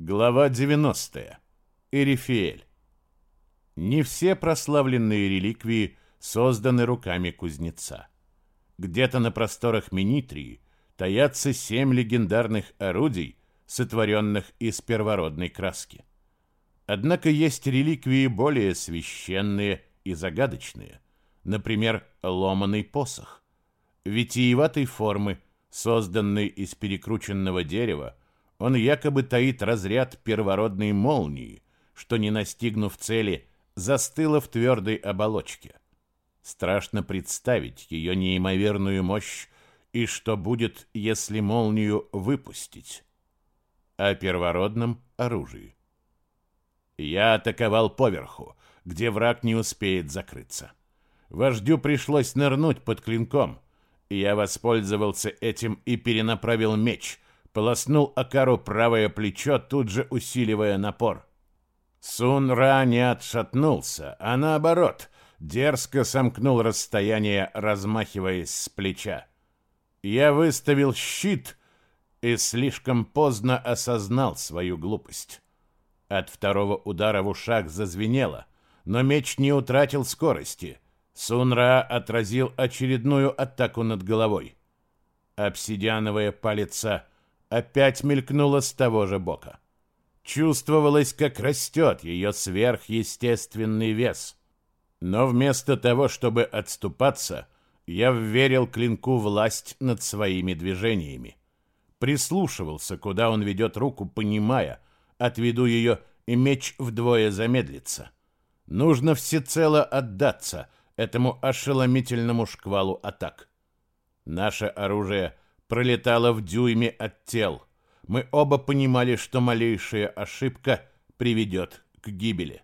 Глава 90. Эрифиэль. Не все прославленные реликвии созданы руками кузнеца. Где-то на просторах Минитрии таятся семь легендарных орудий, сотворенных из первородной краски. Однако есть реликвии более священные и загадочные, например, ломаный посох. Витиеватой формы, созданный из перекрученного дерева, он якобы таит разряд первородной молнии, что, не настигнув цели, застыла в твердой оболочке. Страшно представить ее неимоверную мощь и что будет, если молнию выпустить. О первородном оружии. Я атаковал поверху, где враг не успеет закрыться. Вождю пришлось нырнуть под клинком. Я воспользовался этим и перенаправил меч — полоснул Акару правое плечо, тут же усиливая напор. Сун Ра не отшатнулся, а наоборот, дерзко сомкнул расстояние, размахиваясь с плеча. Я выставил щит и слишком поздно осознал свою глупость. От второго удара в ушах зазвенело, но меч не утратил скорости. Сунра отразил очередную атаку над головой. Обсидиановая палица опять мелькнула с того же бока. Чувствовалось, как растет ее сверхъестественный вес. Но вместо того, чтобы отступаться, я вверил клинку власть над своими движениями. Прислушивался, куда он ведет руку, понимая, отведу ее, и меч вдвое замедлится. Нужно всецело отдаться этому ошеломительному шквалу атак. Наше оружие — пролетала в дюйме от тел. Мы оба понимали, что малейшая ошибка приведет к гибели.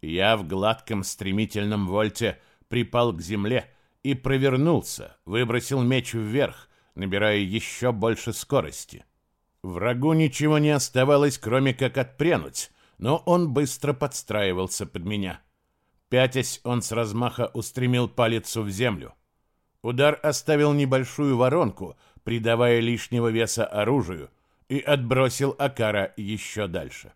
Я в гладком стремительном вольте припал к земле и провернулся, выбросил меч вверх, набирая еще больше скорости. Врагу ничего не оставалось, кроме как отпрянуть, но он быстро подстраивался под меня. Пятясь, он с размаха устремил палец в землю. Удар оставил небольшую воронку, придавая лишнего веса оружию, и отбросил Акара еще дальше.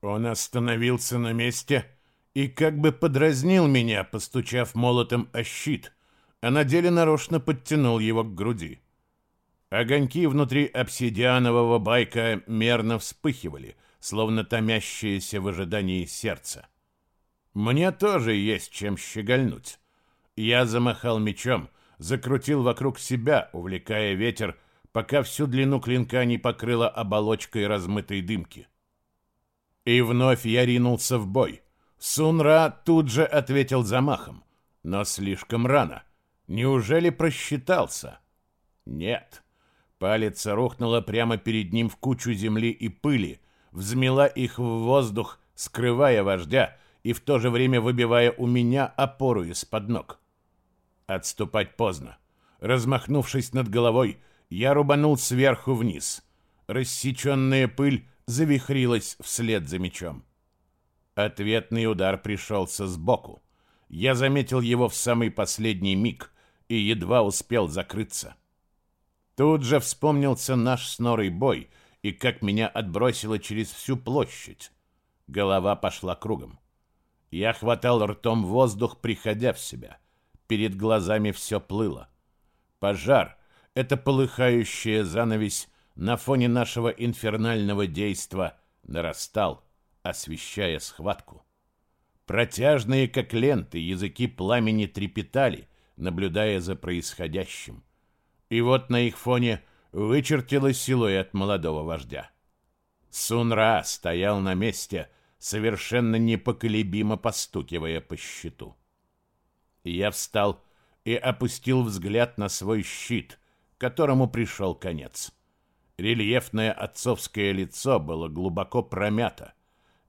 Он остановился на месте и как бы подразнил меня, постучав молотом о щит, а на деле нарочно подтянул его к груди. Огоньки внутри обсидианового байка мерно вспыхивали, словно томящиеся в ожидании сердца. Мне тоже есть чем щегольнуть. Я замахал мечом, закрутил вокруг себя, увлекая ветер, пока всю длину клинка не покрыла оболочкой размытой дымки. И вновь я ринулся в бой. Сунра тут же ответил замахом, но слишком рано. Неужели просчитался? Нет. Палец рухнула прямо перед ним в кучу земли и пыли, взмела их в воздух, скрывая вождя и в то же время выбивая у меня опору из-под ног. Отступать поздно. Размахнувшись над головой, я рубанул сверху вниз. Рассеченная пыль завихрилась вслед за мечом. Ответный удар пришелся сбоку. Я заметил его в самый последний миг и едва успел закрыться. Тут же вспомнился наш с бой и как меня отбросило через всю площадь. Голова пошла кругом. Я хватал ртом воздух, приходя в себя — Перед глазами все плыло. Пожар — это полыхающая занавесь на фоне нашего инфернального действа нарастал, освещая схватку. Протяжные, как ленты, языки пламени трепетали, наблюдая за происходящим. И вот на их фоне вычертилась силуэт молодого вождя. Сунра стоял на месте, совершенно непоколебимо постукивая по щиту. Я встал и опустил взгляд на свой щит, которому пришел конец. Рельефное отцовское лицо было глубоко промято.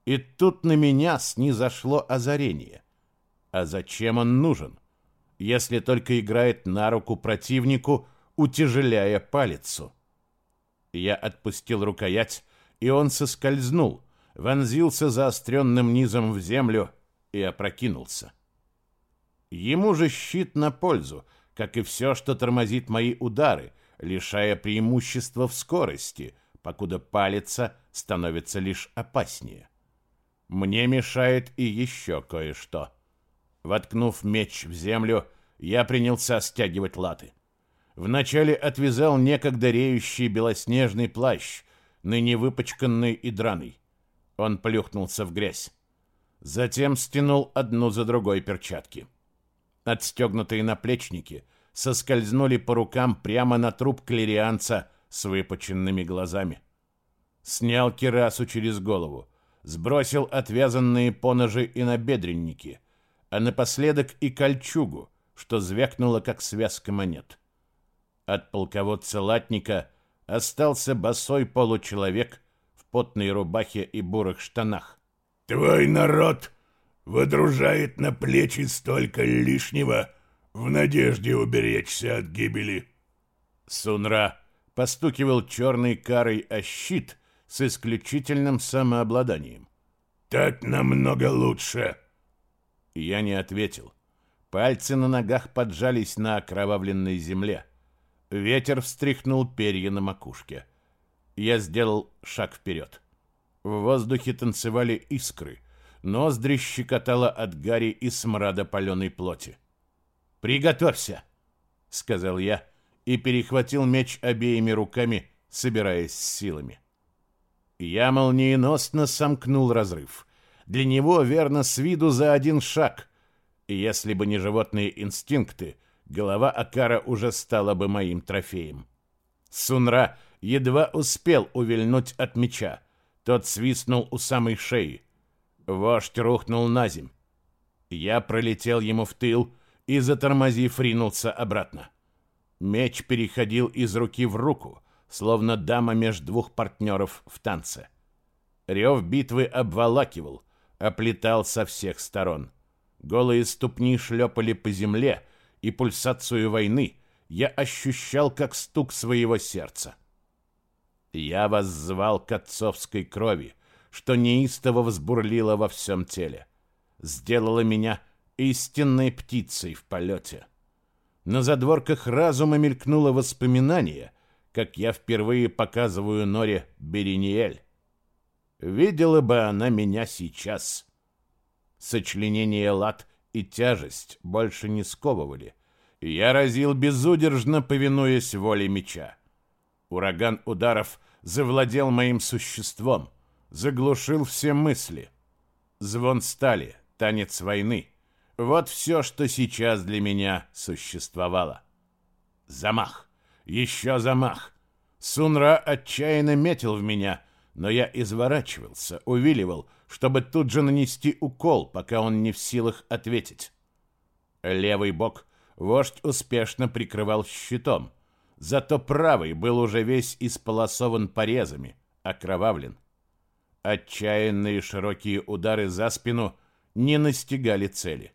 И тут на меня снизошло озарение. А зачем он нужен? Если только играет на руку противнику, утяжеляя палицу. Я отпустил рукоять, и он соскользнул, вонзился заостренным низом в землю и опрокинулся. Ему же щит на пользу, как и все, что тормозит мои удары, лишая преимущества в скорости, покуда палиться становится лишь опаснее. Мне мешает и еще кое-что. Воткнув меч в землю, я принялся стягивать латы. Вначале отвязал некогда реющий белоснежный плащ, ныне выпачканный и драный. Он плюхнулся в грязь. Затем стянул одну за другой перчатки. Отстегнутые наплечники соскользнули по рукам прямо на труп клерианца с выпученными глазами. Снял кирасу через голову, сбросил отвязанные поножи и набедренники, а напоследок и кольчугу, что звякнуло, как связка монет. От полководца латника остался босой получеловек в потной рубахе и бурых штанах. «Твой народ выдружает на плечи столько лишнего в надежде уберечься от гибели». Сунра постукивал черной карой о щит с исключительным самообладанием. «Так намного лучше!» Я не ответил. Пальцы на ногах поджались на окровавленной земле. Ветер встряхнул перья на макушке. Я сделал шаг вперед. В воздухе танцевали искры. Ноздри щекотало от гари и смрада паленой плоти. «Приготовься!» — сказал я и перехватил меч обеими руками, собираясь с силами. Я молниеносно сомкнул разрыв. Для него, верно, с виду за один шаг. Если бы не животные инстинкты, голова Акара уже стала бы моим трофеем. Сунра едва успел увильнуть от меча. Тот свистнул у самой шеи. Вождь рухнул на земь. Я пролетел ему в тыл и, затормозив, ринулся обратно. Меч переходил из руки в руку, словно дама между двух партнеров в танце. Рев битвы обволакивал, оплетал со всех сторон. Голые ступни шлепали по земле, и пульсацию войны я ощущал как стук своего сердца. Я воззвал к отцовской крови, что неистово взбурлило во всем теле. Сделало меня истинной птицей в полете. На задворках разума мелькнуло воспоминание, как я впервые показываю Норе Бериниэль. Видела бы она меня сейчас. Сочленение лад и тяжесть больше не сковывали. Я разил безудержно, повинуясь воле меча. Ураган ударов завладел моим существом, заглушил все мысли. Звон стали, танец войны. Вот все, что сейчас для меня существовало. Замах. Еще замах. Сунра отчаянно метил в меня, но я изворачивался, увиливал, чтобы тут же нанести укол, пока он не в силах ответить. Левый бок вождь успешно прикрывал щитом, зато правый был уже весь исполосован порезами, окровавлен. Отчаянные широкие удары за спину не настигали цели.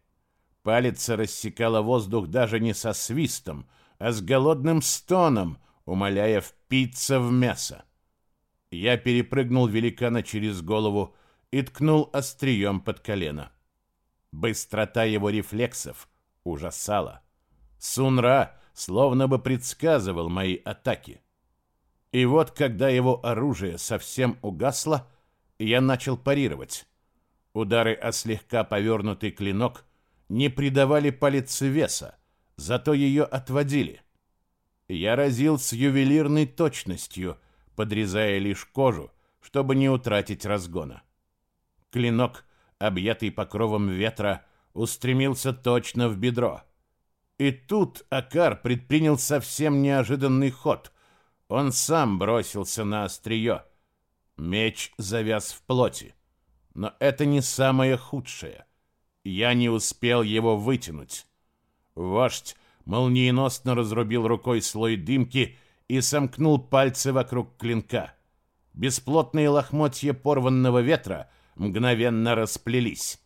Палец рассекала воздух даже не со свистом, а с голодным стоном, умоляя впиться в мясо. Я перепрыгнул великана через голову и ткнул острием под колено. Быстрота его рефлексов ужасала. Сунра словно бы предсказывал мои атаки. И вот, когда его оружие совсем угасло, я начал парировать. Удары о слегка повернутый клинок не придавали палице веса, зато ее отводили. Я разил с ювелирной точностью, подрезая лишь кожу, чтобы не утратить разгона. Клинок, объятый покровом ветра, устремился точно в бедро. И тут Акар предпринял совсем неожиданный ход. Он сам бросился на острие. Меч завяз в плоти. Но это не самое худшее. Я не успел его вытянуть. Вождь молниеносно разрубил рукой слой дымки и сомкнул пальцы вокруг клинка. Бесплотные лохмотья порванного ветра мгновенно расплелись.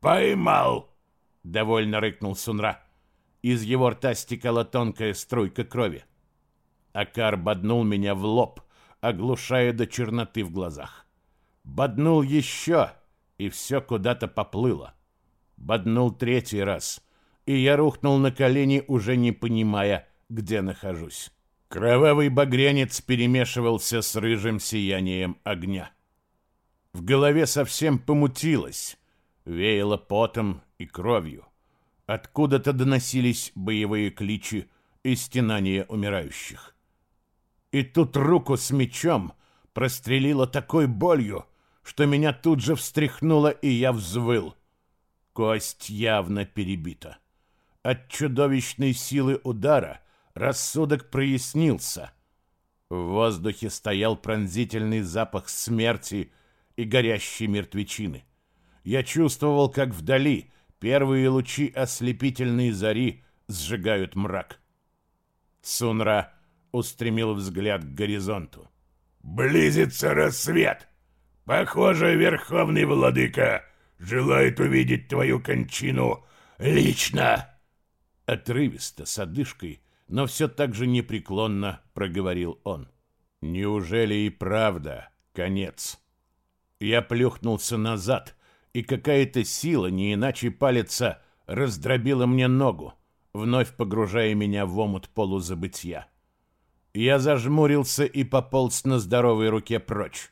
«Поймал!» — довольно рыкнул Сунра. Из его рта стекала тонкая струйка крови. Акар боднул меня в лоб, оглушая до черноты в глазах. Боднул еще, и все куда-то поплыло. Боднул третий раз — и я рухнул на колени, уже не понимая, где нахожусь. Кровавый багрянец перемешивался с рыжим сиянием огня. В голове совсем помутилось, веяло потом и кровью. Откуда-то доносились боевые кличи и стенания умирающих. И тут руку с мечом прострелило такой болью, что меня тут же встряхнуло, и я взвыл. Кость явно перебита. От чудовищной силы удара рассудок прояснился. В воздухе стоял пронзительный запах смерти и горящей мертвечины. Я чувствовал, как вдали первые лучи ослепительной зари сжигают мрак. Сунра устремил взгляд к горизонту. «Близится рассвет! Похоже, Верховный Владыка желает увидеть твою кончину лично!» Отрывисто, с одышкой, но все так же непреклонно проговорил он. «Неужели и правда конец?» Я плюхнулся назад, и какая-то сила, не иначе палица, раздробила мне ногу, вновь погружая меня в омут полузабытия. Я зажмурился и пополз на здоровой руке прочь.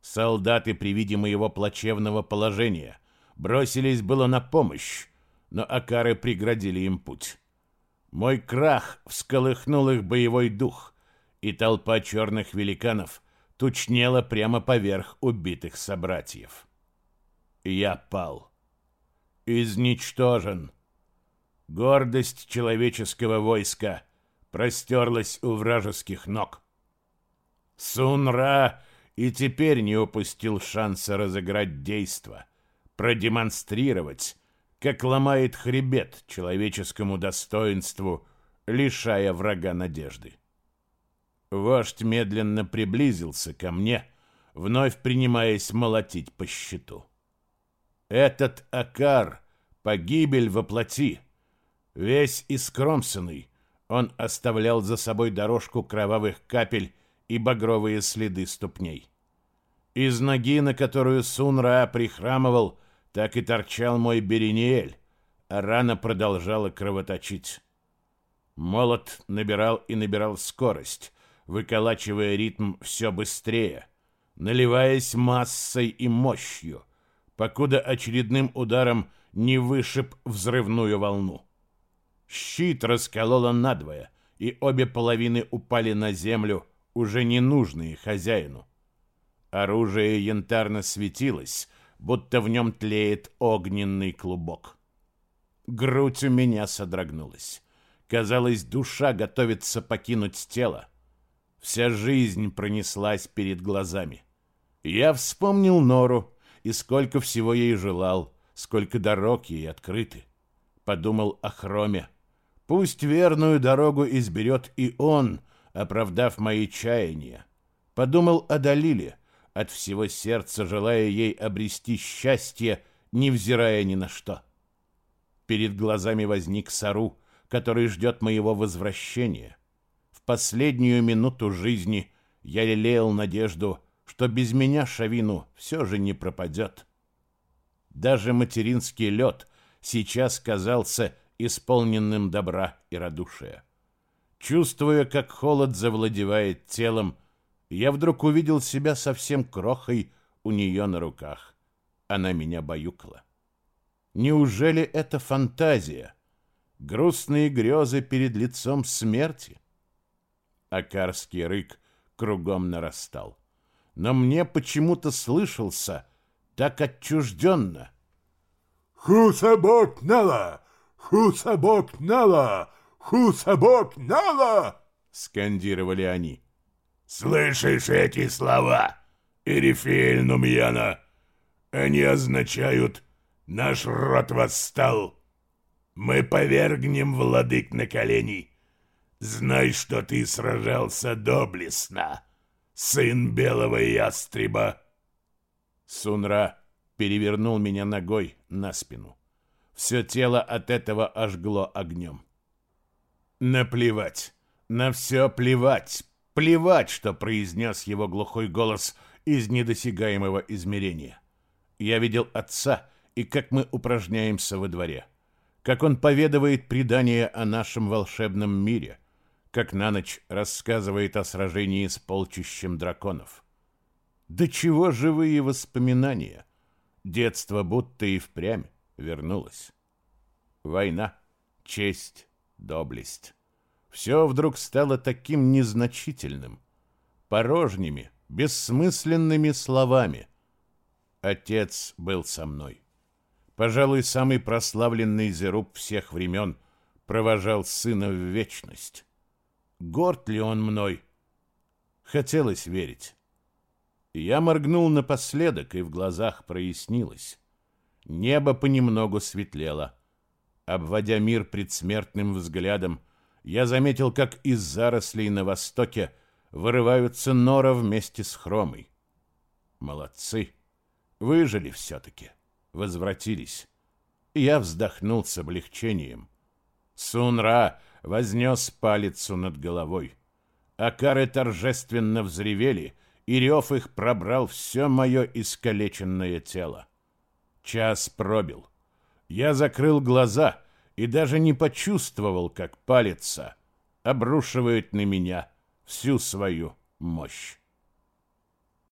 Солдаты при виде моего плачевного положения бросились было на помощь, но акары преградили им путь. Мой крах всколыхнул их боевой дух, и толпа черных великанов тучнела прямо поверх убитых собратьев. Я пал. Изничтожен. Гордость человеческого войска простерлась у вражеских ног. Сунра и теперь не упустил шанса разыграть действо, продемонстрировать, как ломает хребет человеческому достоинству, лишая врага надежды. Вождь медленно приблизился ко мне, вновь принимаясь молотить по щиту. Этот Акар — погибель во плоти. Весь искромсанный, он оставлял за собой дорожку кровавых капель и багровые следы ступней. Из ноги, на которую Сунра прихрамывал, так и торчал мой Берениэль, а рана продолжала кровоточить. Молот набирал и набирал скорость, выколачивая ритм все быстрее, наливаясь массой и мощью, покуда очередным ударом не вышиб взрывную волну. Щит раскололо надвое, и обе половины упали на землю, уже ненужные хозяину. Оружие янтарно светилось, будто в нем тлеет огненный клубок. Грудь у меня содрогнулась. Казалось, душа готовится покинуть тело. Вся жизнь пронеслась перед глазами. Я вспомнил Нору и сколько всего ей желал, сколько дорог ей открыты. Подумал о Хроме. Пусть верную дорогу изберет и он, оправдав мои чаяния. Подумал о Далиле, от всего сердца желая ей обрести счастье, невзирая ни на что. Перед глазами возник Сару, который ждет моего возвращения. В последнюю минуту жизни я лелеял надежду, что без меня Шавину все же не пропадет. Даже материнский лед сейчас казался исполненным добра и радушия. Чувствуя, как холод завладевает телом, я вдруг увидел себя совсем крохой у нее на руках. Она меня баюкала. Неужели это фантазия? Грустные грезы перед лицом смерти? Акарский рык кругом нарастал. Но мне почему-то слышался так отчужденно. «Хусабок Нала! Хусабок Нала! Хусабок Нала!» — скандировали они. Слышишь эти слова, Эрифель Нумьяна? Они означают «Наш род восстал». Мы повергнем владык на колени. Знай, что ты сражался доблестно, сын белого ястреба. Сунра перевернул меня ногой на спину. Все тело от этого ожгло огнем. Наплевать, на все плевать, Плевать, что произнес его глухой голос из недосягаемого измерения. Я видел отца и как мы упражняемся во дворе. Как он поведывает предания о нашем волшебном мире. как на ночь рассказывает о сражении с полчищем драконов. Да чего живые воспоминания! Детство будто и впрямь вернулось. Война, честь, доблесть. Все вдруг стало таким незначительным, порожними, бессмысленными словами. Отец был со мной. Пожалуй, самый прославленный Зеруб всех времен провожал сына в вечность. Горд ли он мной? Хотелось верить. Я моргнул напоследок, и в глазах прояснилось. Небо понемногу светлело. Обводя мир предсмертным взглядом, я заметил, как из зарослей на востоке вырываются нора вместе с хромой. Молодцы! Выжили все-таки, возвратились. Я вздохнул с облегчением. Сунра вознес палицу над головой. Акары торжественно взревели, и рев их пробрал все мое искалеченное тело. Час пробил. Я закрыл глаза и даже не почувствовал, как палица обрушивает на меня всю свою мощь.